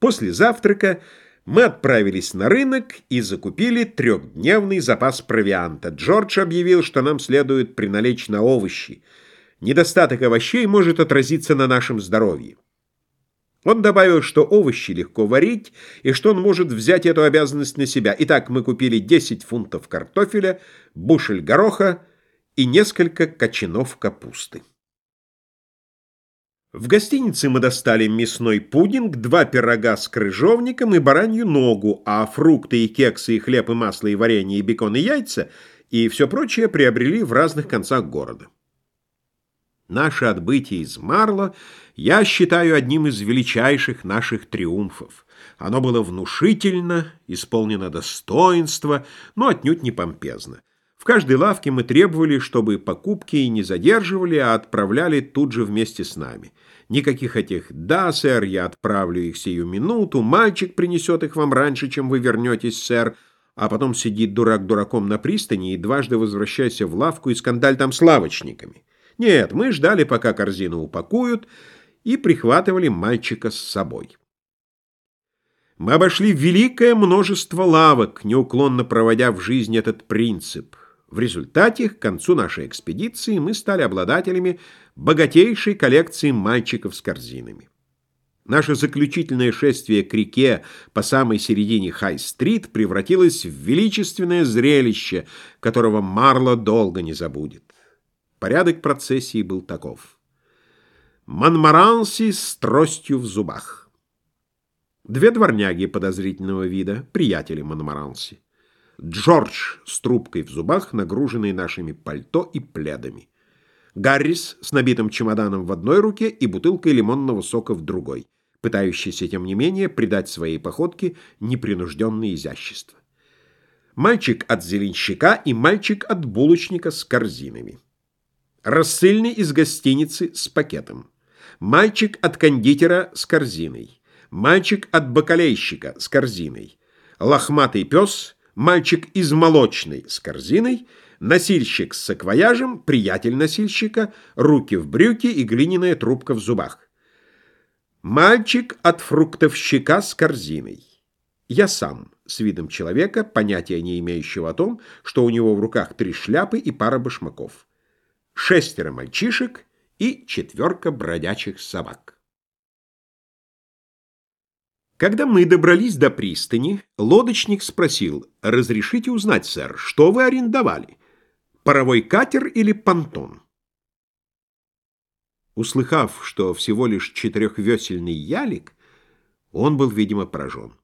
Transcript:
После завтрака мы отправились на рынок и закупили трехдневный запас провианта. Джордж объявил, что нам следует приналечь на овощи. Недостаток овощей может отразиться на нашем здоровье. Он добавил, что овощи легко варить, и что он может взять эту обязанность на себя. Итак, мы купили 10 фунтов картофеля, бушель гороха и несколько кочанов капусты. В гостинице мы достали мясной пудинг, два пирога с крыжовником и баранью ногу, а фрукты и кексы, и хлеб, и масло, и варенье, и бекон, и яйца, и все прочее приобрели в разных концах города. Наше отбытие из Марло я считаю одним из величайших наших триумфов. Оно было внушительно, исполнено достоинства, но отнюдь не помпезно. В каждой лавке мы требовали, чтобы покупки не задерживали, а отправляли тут же вместе с нами. Никаких этих «да, сэр, я отправлю их сию минуту», «мальчик принесет их вам раньше, чем вы вернетесь, сэр», а потом сидит дурак дураком на пристани и дважды возвращайся в лавку и скандаль там с лавочниками. Нет, мы ждали, пока корзину упакуют, и прихватывали мальчика с собой. Мы обошли великое множество лавок, неуклонно проводя в жизнь этот принцип. В результате, к концу нашей экспедиции, мы стали обладателями богатейшей коллекции мальчиков с корзинами. Наше заключительное шествие к реке по самой середине Хай-стрит превратилось в величественное зрелище, которого Марло долго не забудет. Порядок процессии был таков. Монмаранси с тростью в зубах. Две дворняги подозрительного вида, приятели Монмаранси. Джордж с трубкой в зубах, нагруженный нашими пальто и пледами. Гаррис с набитым чемоданом в одной руке и бутылкой лимонного сока в другой, пытающийся, тем не менее, придать своей походке непринужденное изящество. Мальчик от зеленщика и мальчик от булочника с корзинами. Рассыльный из гостиницы с пакетом. Мальчик от кондитера с корзиной. Мальчик от бакалейщика с корзиной. Лохматый пес — мальчик из молочной с корзиной, носильщик с саквояжем, приятель носильщика, руки в брюки и глиняная трубка в зубах. Мальчик от фруктовщика с корзиной. Я сам, с видом человека, понятия не имеющего о том, что у него в руках три шляпы и пара башмаков. Шестеро мальчишек и четверка бродячих собак. Когда мы добрались до пристани, лодочник спросил, «Разрешите узнать, сэр, что вы арендовали? Паровой катер или понтон?» Услыхав, что всего лишь четырехвесельный ялик, он был, видимо, поражен.